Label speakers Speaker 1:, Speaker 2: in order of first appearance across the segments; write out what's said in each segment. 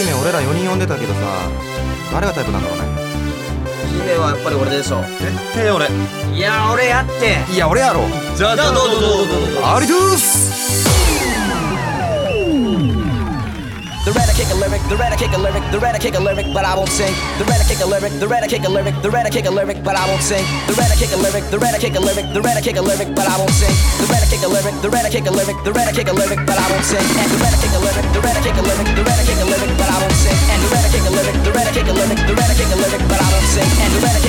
Speaker 1: 姫俺ら4人呼んでたけどさ誰がタイプなんだろうね。
Speaker 2: 姫はやっぱり俺でしょ。
Speaker 1: 絶対俺。
Speaker 2: いや俺やって。
Speaker 1: いや俺やろ
Speaker 2: じゃあどうぞどうぞどうぞどうぞ。
Speaker 1: アリドゥース
Speaker 3: lyric, the red I kick a lyric, the red I kick a lyric, but I won't sing. The red I kick a lyric, the red I kick a lyric, the red I kick a lyric, but I won't sing. The red I kick a lyric, the red I kick a lyric, the red I kick a lyric, but I won't sing. The red I kick a lyric, the red I kick a lyric, the red I kick a lyric, but I won't sing. And the red I kick a lyric, the red I kick a lyric, the red I kick a lyric, but I won't sing. And the red I kick a lyric, the red I kick a lyric, the red I kick a lyric, but I won't sing. And the red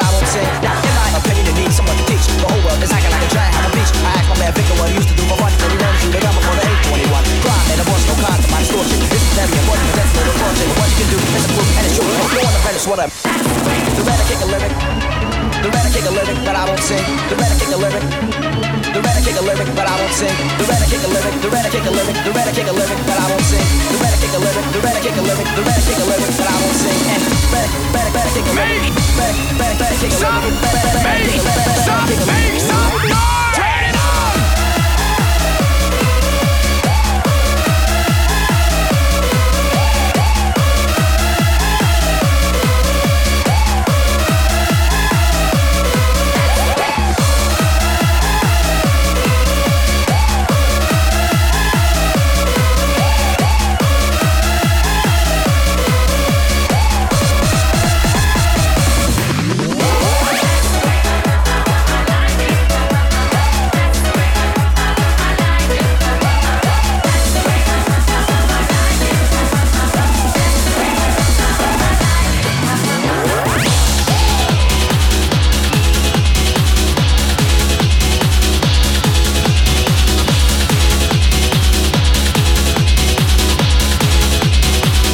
Speaker 3: but I won't sing. Now, in my opinion, it needs someone to teach. The whole world is acting like a giant on a beach. I asked my man Victor what he used to do for fun. Said he to shoot a gun before the age 21. Crime and abortion, no condom, my distortion. This is very important, that's little fortune. What you can do is proof, and it's true. You want to finish what I'm. The I kick a lyric. The I kick a lyric, but I won't sing. The I kick a lyric. The I kick a lyric, but I won't sing. The I kick a lyric. The I kick a lyric. The I kick a lyric, but I won't sing.